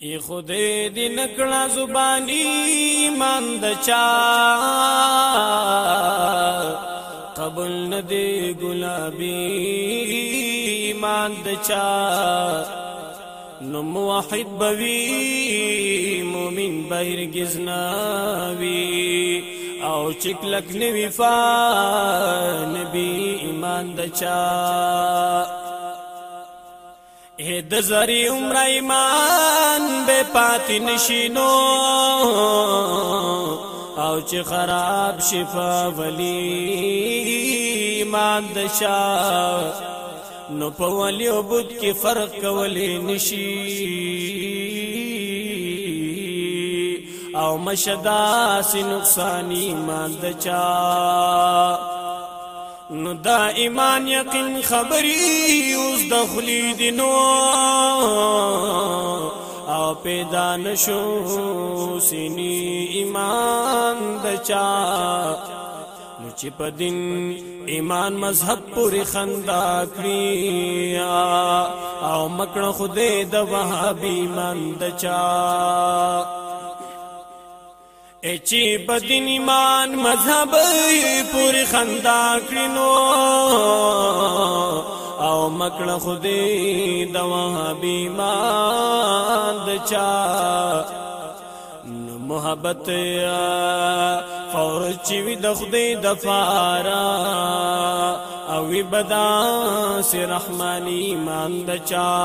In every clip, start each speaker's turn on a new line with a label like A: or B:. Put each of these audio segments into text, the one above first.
A: ای خدای دې نکړه زبانی مان د چا قبول ندی ګلابي مان د چا نو موحد بوي مؤمن بهر گزناوي او چکلک نوی فا نبی ایمان د چا هې د زری عمر ایمان پاتې نشینو او چې خراب شفا ولی ایمان د شاه نو په ولی او بت کې فرق کولې نشي او مشدا سي نقصان ایمان د چا نو دا ایمان یقین خبری اوس د خلی دینو پیدا نشو سینی ایمان دچا نو چې په دین ایمان مذهب پورې خندا کړی او مکړه خوده د وهابي ایمان دچا چې بدین ایمان مذهب پوری خندا کړینو او مکړه خودی د وهابي مان چا محبت یا فور چې وي د خدای د فارا او وي بدا سي رحماني مان د چا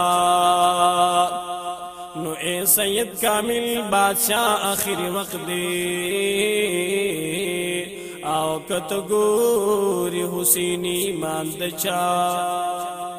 A: نو اے سید کامل بادشاہ اخر وقت دی او کته ګوري حسینی مان د چا